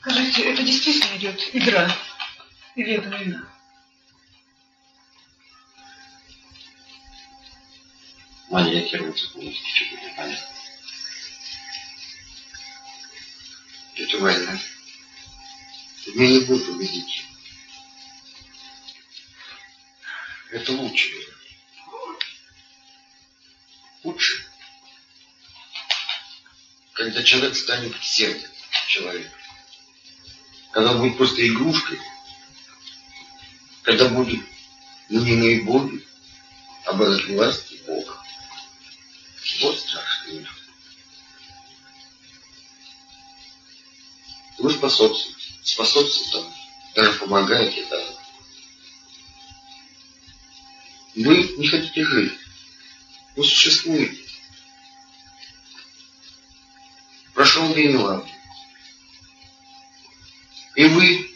Скажите, это действительно идет игра? Или это война? Маньякируется полностью, что-то непонятно. Это война. Меня не будет убедить. Это. Лучше. Когда человек станет сердцем человека. Когда будет просто игрушкой. Когда будет мнимой боги, обладать властью Бога. Вот страшный мир. Вы способствуете, способствуете там, даже помогаете там. Вы не хотите жить. Вы существуете. Прошел ладно. И вы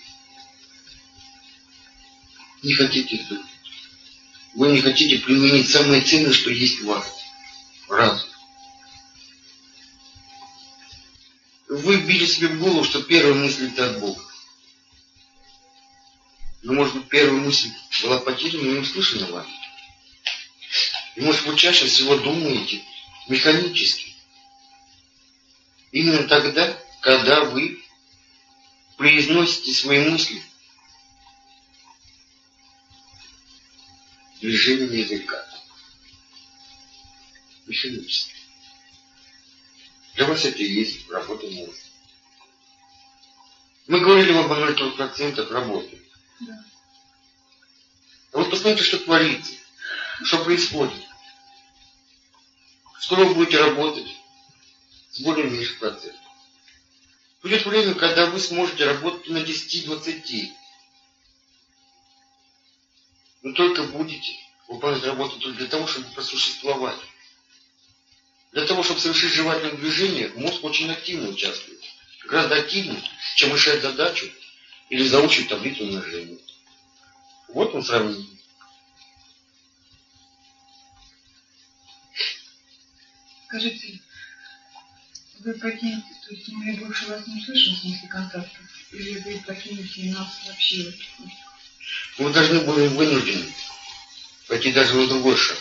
не хотите жить. Вы не хотите применить самое ценное, что есть у вас. Разум. Вы били себе в голову, что первая мысль это от Бога. Но, может быть, первая мысль была потеряна и не услышана вами. И, может, вы чаще всего думаете механически. Именно тогда, когда вы произносите свои мысли движением языка. Механически. Для вас это и есть работа мозга. Мы говорили об 0,3% работы. Да. А вот посмотрите, что творится, что происходит. Скоро вы будете работать более меньших процентов. Придет время, когда вы сможете работать на 10-20. Но только будете выполнять работу только для того, чтобы просуществовать. Для того, чтобы совершить жевательное движение, мозг очень активно участвует. Гораздо активнее, чем решать задачу или заучить таблицу умножения. Вот он сравнение. Скажите, вы покинете, то есть мы больше вас не услышим в смысле контакта? Или вы покинете нас вообще? Мы должны будем вынуждены пойти даже в другой шаг.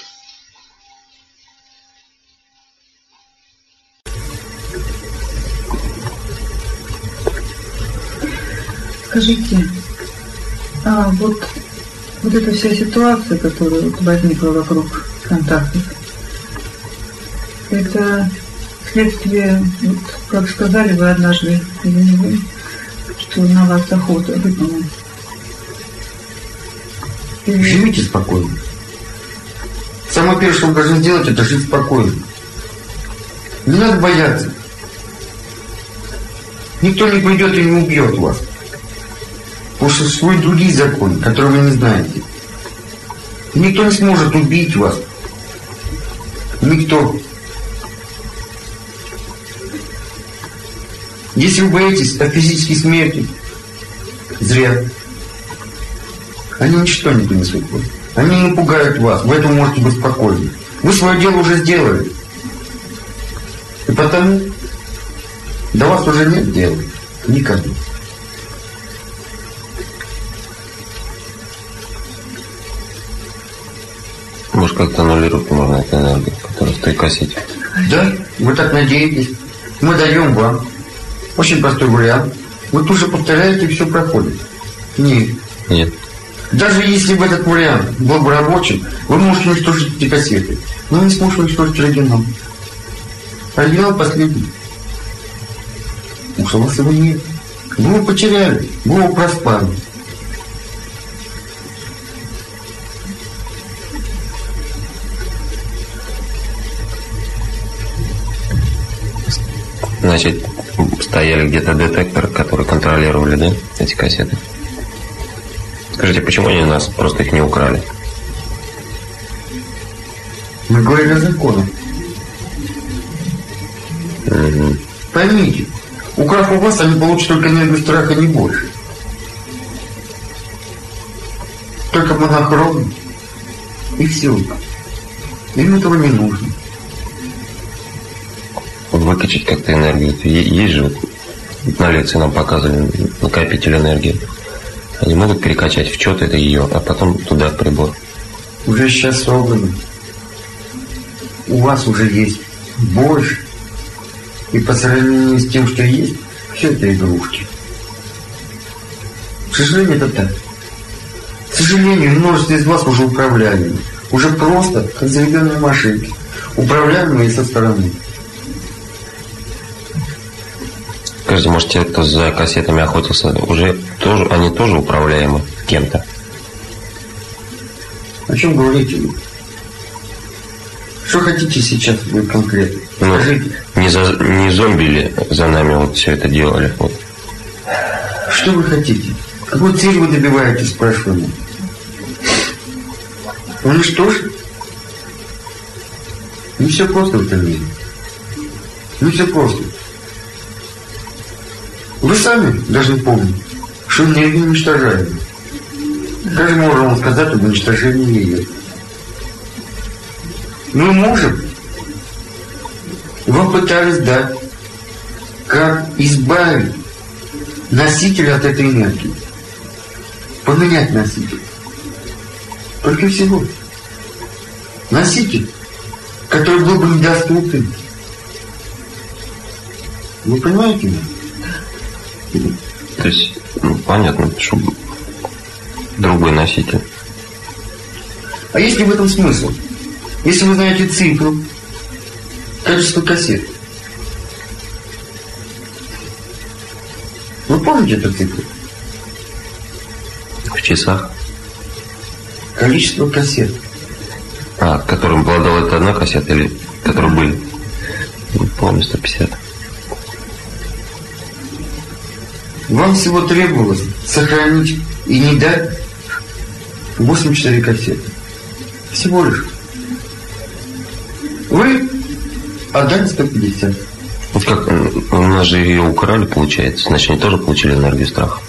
Скажите, а вот, вот эта вся ситуация, которая возникла вокруг контактов, это следствие, вот, как сказали вы однажды, что на вас охота выполнена. Живите спокойно. Самое первое, что вы должны сделать, это жить спокойно. Не надо бояться. Никто не придет и не убьет вас. Потому что существуют другие законы, которые вы не знаете. И никто не сможет убить вас. Никто. Если вы боитесь о физической смерти, зря. Они ничто не принесут вам. Они не напугают вас, вы этого можете быть спокойны. Вы свое дело уже сделали. И потому до вас уже нет дела. Никогда. Может, как-то аннулировать можно эту энергию, которая в той кассете. Да, вы так надеетесь. Мы даем вам. Очень простой вариант. Вы тут же повторяете, и все проходит. Нет. Нет. Даже если бы этот вариант был бы рабочим, вы можете уничтожить эти кассеты. Но не сможете уничтожить оригинал. Оригинал последний. Уж у вас его нет. Вы его потеряли, вы его проспали. Значит, стояли где-то детекторы, которые контролировали, да, эти кассеты? Скажите, почему они нас просто их не украли? Мы говорили о законах. Угу. Поймите, украв у вас, они получат только энергию страха, не больше. Только монохромный. И все. Им этого не нужно. Выкачать как-то энергию. Есть же вот на лекции нам показывали накопитель энергии. Они могут перекачать в что-то это ее, а потом туда прибор. Уже сейчас собрано. У вас уже есть больше. И по сравнению с тем, что есть, все это игрушки. К сожалению, это так. К сожалению, множество из вас уже управляемые. Уже просто, как заведенные машинки. Управляемые со стороны. Скажите, может, те, кто за кассетами охотился, уже тоже, они тоже управляемы кем-то? О чем говорите? Что хотите сейчас вы конкретно? Ну, Скажите. не, за, не зомби ли за нами вот все это делали? Вот. Что вы хотите? Какую цель вы добиваетесь, спрашиваю? Уничтожить? Не все просто в этом мире. Не все просто. Вы сами должны помнить, что энергия уничтожаема. Как же можно вам сказать об уничтожении ее? Мы можем. Вам пытались дать, как избавить носитель от этой энергии. Поменять носитель. Только всего. Носитель, который был бы недоступен. Вы понимаете меня? То есть, ну, понятно, что другой носитель. А есть ли в этом смысл? Если вы знаете цифру, количество кассет. Вы помните эту цифру? В часах. Количество кассет. А, которым обладала это одна кассета или которые были? Не помню, 150. Вам всего требовалось сохранить и не дать 84 кассеты. Всего лишь. Вы отдали 150. Вот как, м, у нас же ее украли, получается. Значит, они тоже получили энергию страха.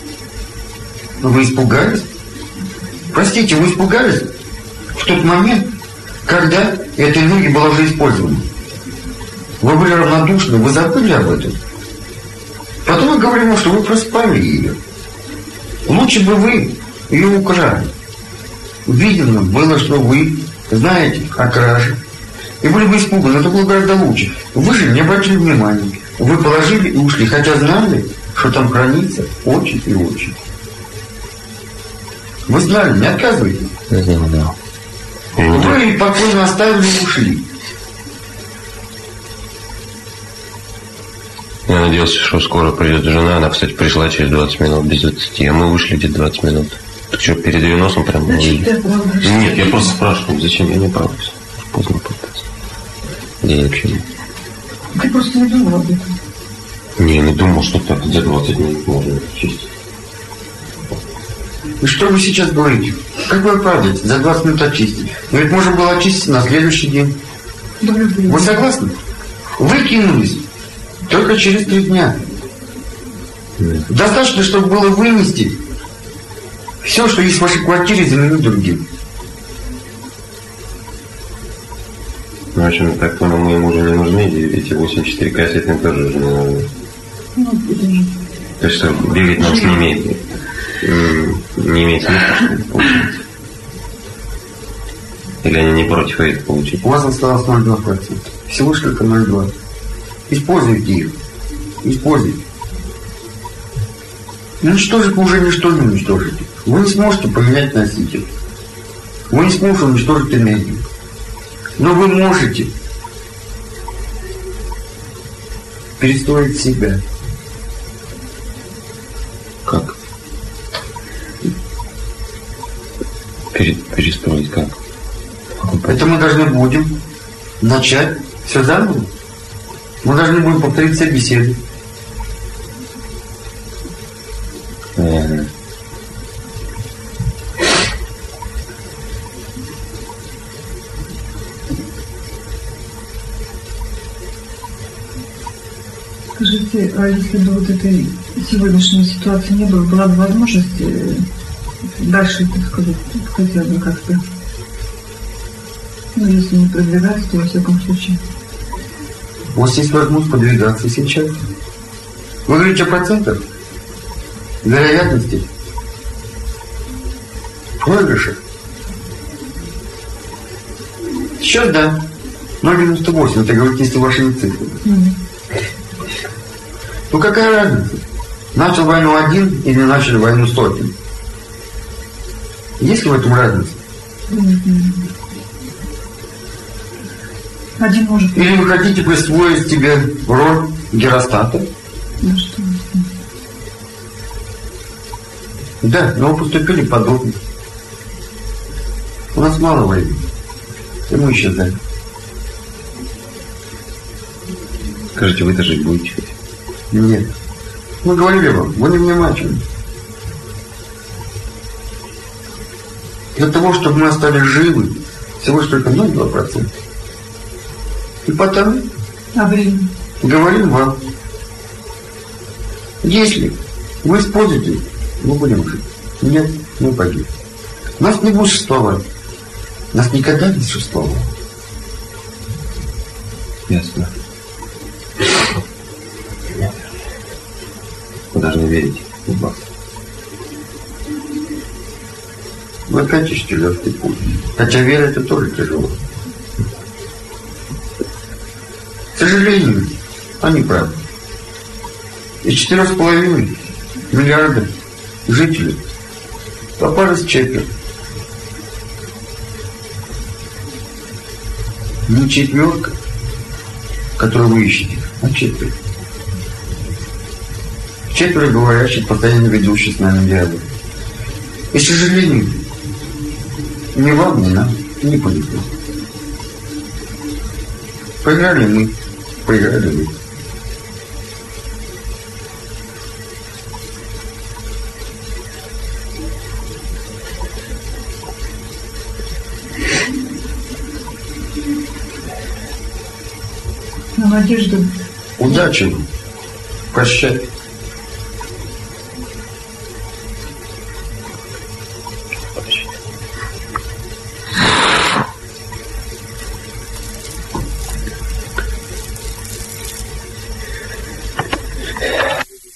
Вы испугались? Простите, вы испугались в тот момент, когда эта энергия была уже использована. Вы были равнодушны, вы забыли об этом. Потом мы говорим, что вы проспали ее. Лучше бы вы ее украли. Видно было, что вы знаете о краже. И были бы испуганы, это было гораздо лучше. Вы же не обратили внимания. Вы положили и ушли, хотя знали, что там хранится очень и очень. Вы знали, не отказывайтесь. Я знаю, да. Вы спокойно оставили и ушли. Я надеялся, что скоро придет жена. Она, кстати, пришла через 20 минут, без 20. А мы вышли где-то 20 минут. Так что, перед ее носом прям Значит, ты оправдываешься. Нет, я просто спрашиваю, зачем я не оправдываюсь. Поздно пытаться. Я ни к чему. Ты просто не думал об этом. Не, не думал, что так за 20 минут можно чистить. И что вы сейчас говорите? Как вы оправдываете? За 20 минут очистить. Но ведь можно было очистить на следующий день. Да. Вы согласны? Вы кинулись только через три дня. Достаточно, чтобы было вынести все, что есть в вашей квартире, заменить другим. Ну, в общем, так понял, мы ему уже не нужны, и эти 84 кассеты им тоже уже не нужны. Ну. То есть, что делить нам с ними не имеет смысла, получается? Или они не против это получить? У вас осталось 0,2%. Всего лишь только 0,2%. Используйте их. Используйте. Уничтожить вы уже ничто не уничтожите. Вы не сможете поменять носитель. Вы не сможете уничтожить энергию. Но вы можете перестроить себя. Как? Пере- перестроить как? Это мы должны будем начать все заново. Мы должны будем повторить все беседы. Скажите, а если бы вот этой сегодняшней ситуации не было, была бы возможность э, дальше, так сказать, хотя бы как-то, ну, если не продвигаться, то во всяком случае. У вас есть возможность подвигаться сейчас. Вы говорите о процентах? Вероятности? Проигрыша? Сейчас да. 0,98, это говорит, если ваши цифры. Ну какая разница? Начал войну один или начали войну сотен? Есть ли в этом разница? Один может. Или вы хотите присвоить себе роль геростата? Ну что? Да, но вы поступили подобно. У нас мало войны. И мы исчезаем. Скажите, вы-то жить будете? Нет. Мы говорили вам, вы не внимательны. Для того, чтобы мы остались живы, всего лишь только 0,2%. И потому А время? говорим вам, если вы используете, мы будем жить. Нет, мы погибнем. Нас не будет существовать. Нас никогда не существовало. Ясно. Вы должны верить в вас. Вы хотите легкий путь. Хотя вера это тоже тяжело. К сожалению, они правы. С половиной миллиарда жителей попались четверть. Не четверка, которую вы ищете, а четверть. Четверо говорящих, постоянно ведущих с нами диалог. И, к сожалению, ни вам, ни нам не повезло. Проиграли мы, проиграли вы. На надежду. Удачи вам. Прощайте.